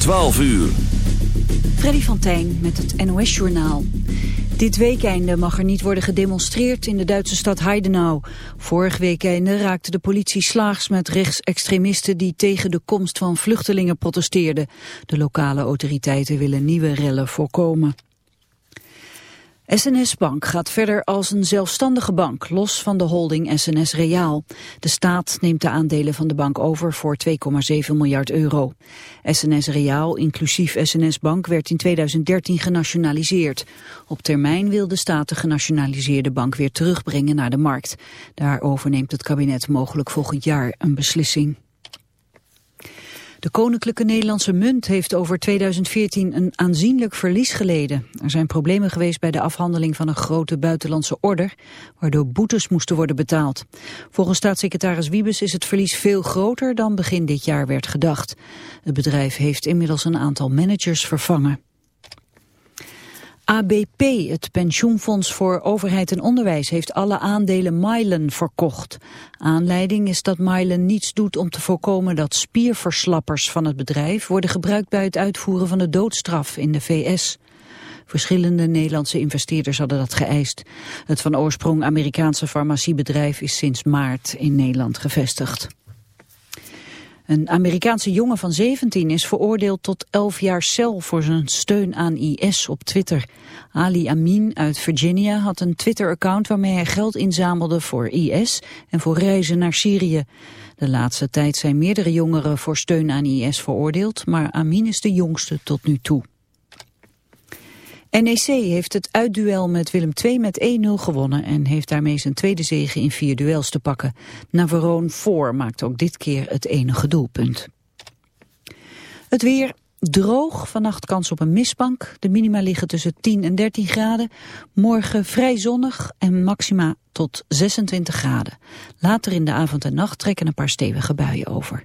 12 uur. Freddy van Tijn met het NOS-journaal. Dit weekende mag er niet worden gedemonstreerd in de Duitse stad Heidenau. Vorig weekende raakte de politie slaags met rechtsextremisten die tegen de komst van vluchtelingen protesteerden. De lokale autoriteiten willen nieuwe rellen voorkomen. SNS Bank gaat verder als een zelfstandige bank, los van de holding SNS Reaal. De staat neemt de aandelen van de bank over voor 2,7 miljard euro. SNS Reaal, inclusief SNS Bank, werd in 2013 genationaliseerd. Op termijn wil de staat de genationaliseerde bank weer terugbrengen naar de markt. Daarover neemt het kabinet mogelijk volgend jaar een beslissing. De Koninklijke Nederlandse Munt heeft over 2014 een aanzienlijk verlies geleden. Er zijn problemen geweest bij de afhandeling van een grote buitenlandse order, waardoor boetes moesten worden betaald. Volgens staatssecretaris Wiebes is het verlies veel groter dan begin dit jaar werd gedacht. Het bedrijf heeft inmiddels een aantal managers vervangen. ABP, het pensioenfonds voor overheid en onderwijs, heeft alle aandelen Mylen verkocht. Aanleiding is dat Mylen niets doet om te voorkomen dat spierverslappers van het bedrijf worden gebruikt bij het uitvoeren van de doodstraf in de VS. Verschillende Nederlandse investeerders hadden dat geëist. Het van oorsprong Amerikaanse farmaciebedrijf is sinds maart in Nederland gevestigd. Een Amerikaanse jongen van 17 is veroordeeld tot 11 jaar cel voor zijn steun aan IS op Twitter. Ali Amin uit Virginia had een Twitter-account waarmee hij geld inzamelde voor IS en voor reizen naar Syrië. De laatste tijd zijn meerdere jongeren voor steun aan IS veroordeeld, maar Amin is de jongste tot nu toe. NEC heeft het uitduel met Willem II met 1-0 gewonnen en heeft daarmee zijn tweede zege in vier duels te pakken. Navarone voor maakt ook dit keer het enige doelpunt. Het weer droog, vannacht kans op een mistbank. De minima liggen tussen 10 en 13 graden. Morgen vrij zonnig en maxima tot 26 graden. Later in de avond en nacht trekken een paar stevige buien over.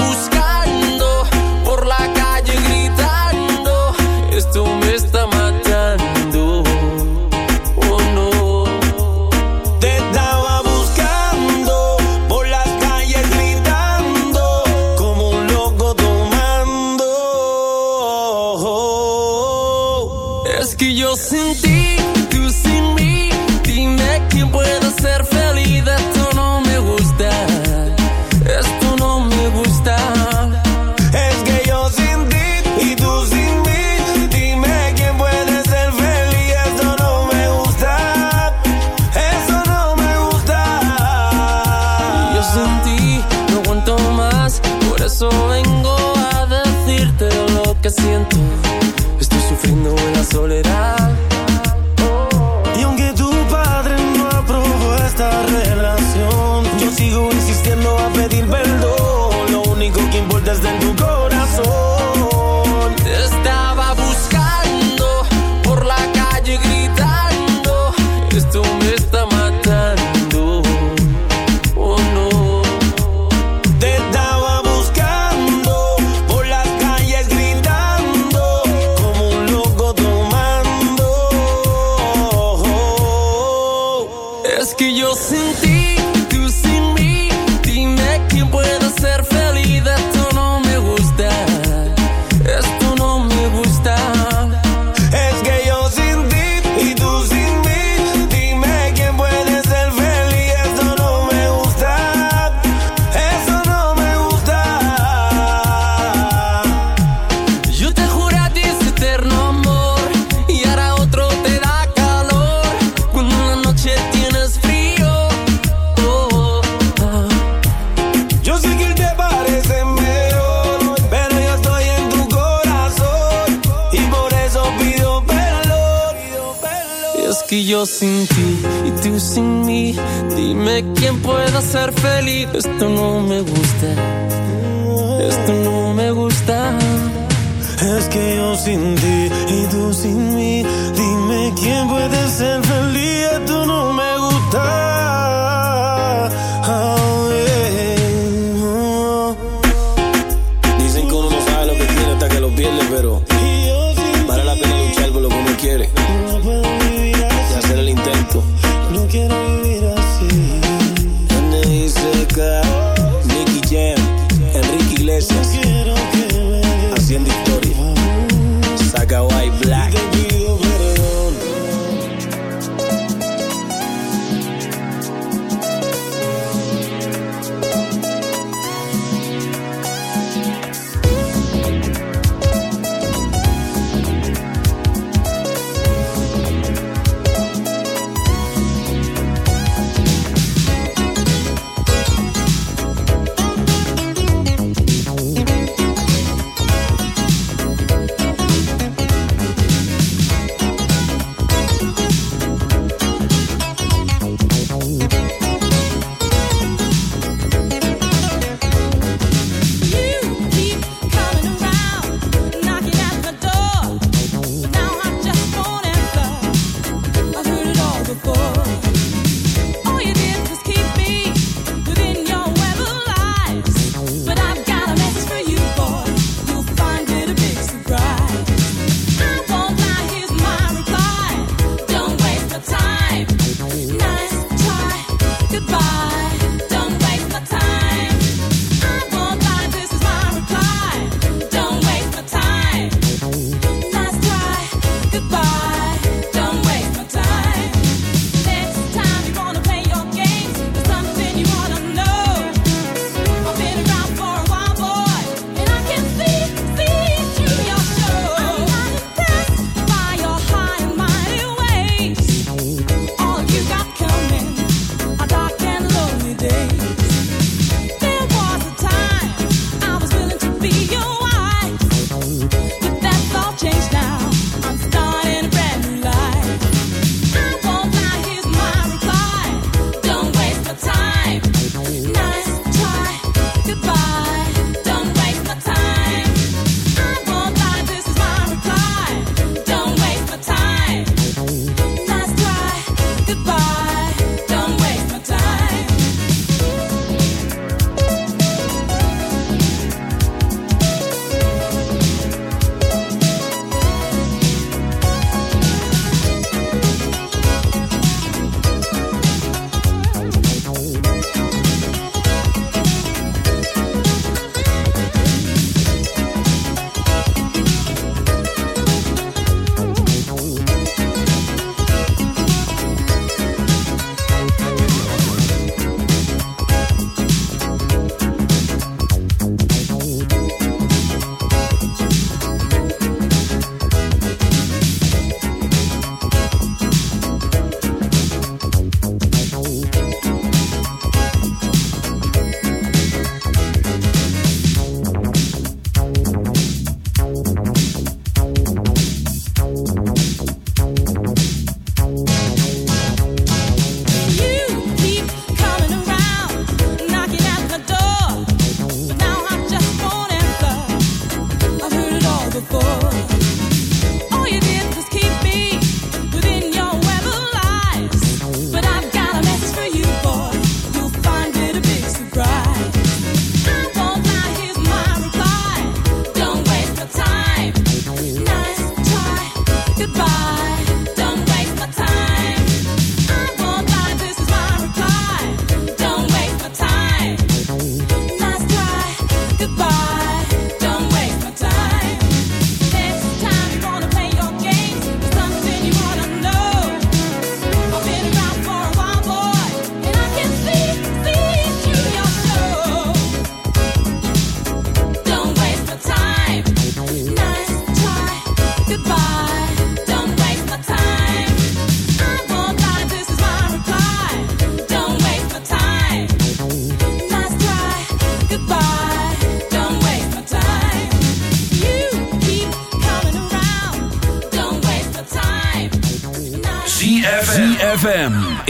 que yo sin ti y tú sin mí.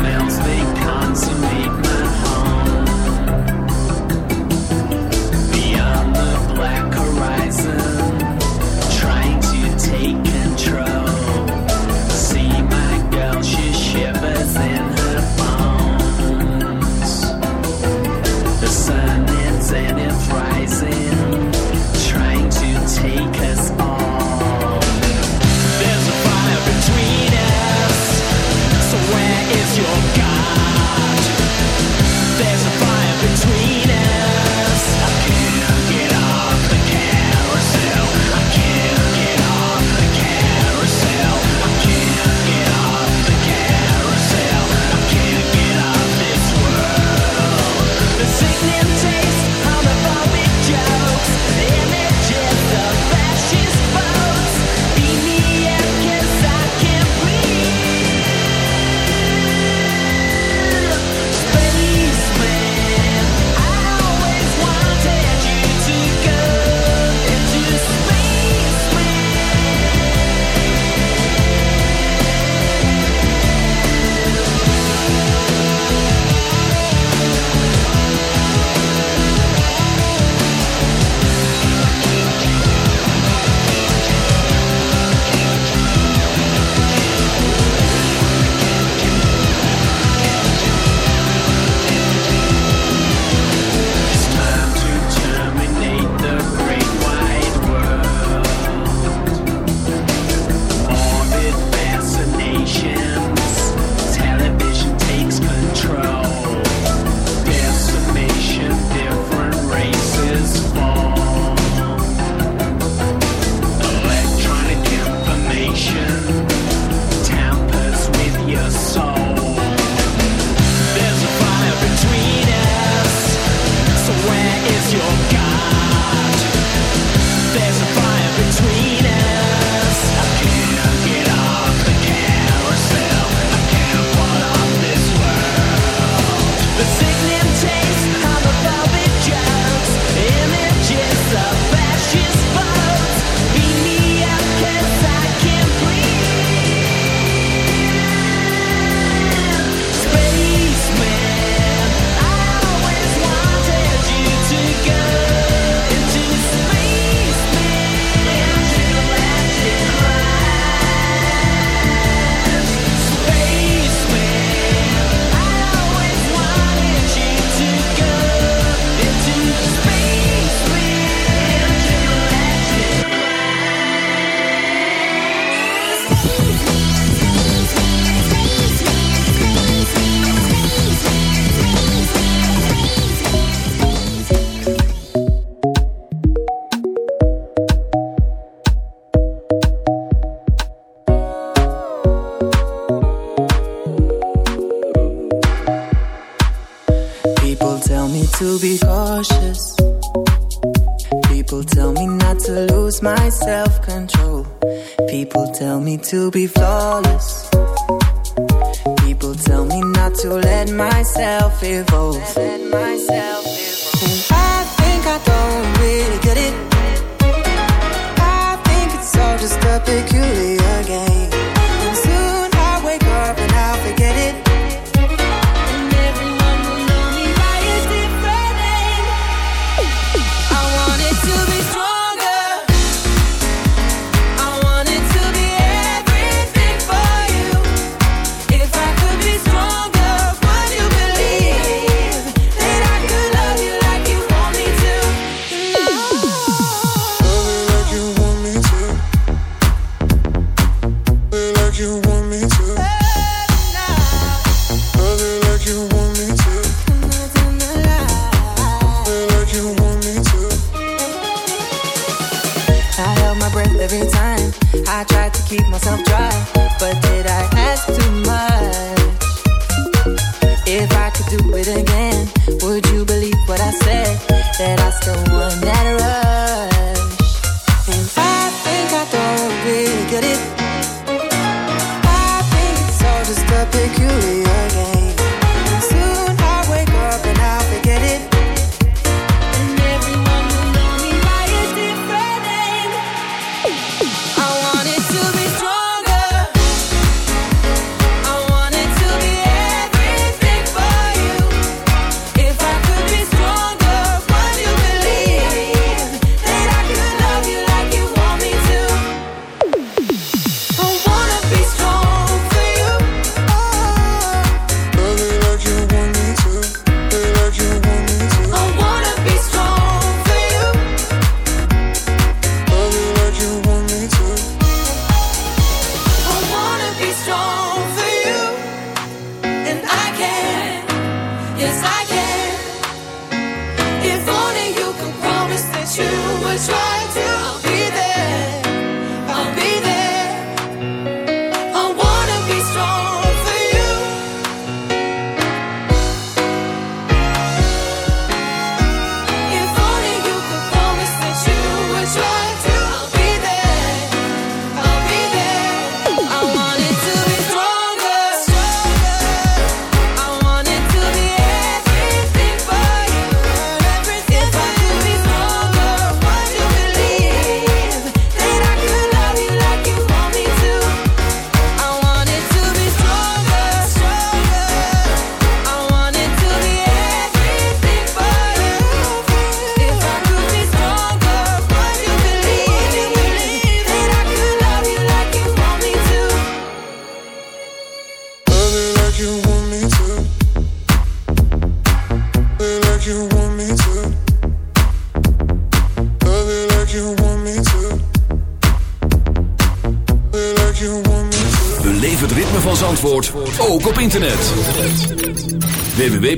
smells, they consummate.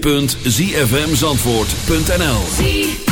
www.zfmzandvoort.nl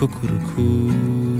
Cuckoo.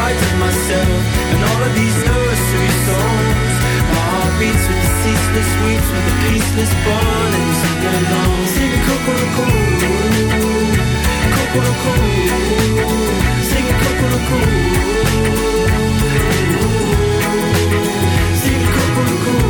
Spite myself and all of these nursery songs. My heart beats with the ceaseless weeps, with the peaceless burning sing along. Sing cuckoo, cuckoo, sing cuckoo. Sing cuckoo,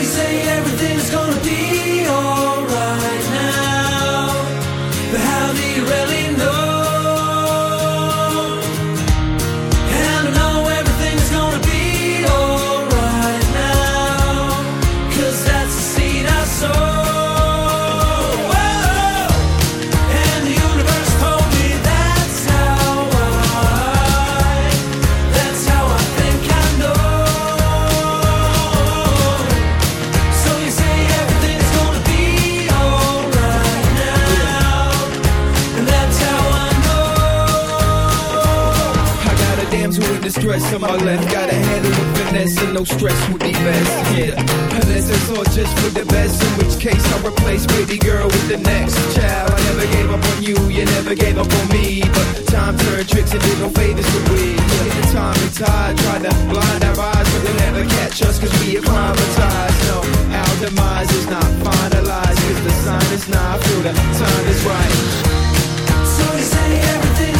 You say everything's gonna be alright my left. Got a handle with finesse and no stress would be best. Yeah, unless it's all just for the best. In which case I'll replace baby girl with the next child. I never gave up on you, you never gave up on me. But time turned tricks and did no favors to we. Yeah, the time and tide tried to blind our eyes, but they'll never catch us cause we acclimatized. No, our demise is not finalized cause the sign is not. Feel the time is right. So you say everything's